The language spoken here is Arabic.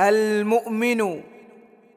المؤمن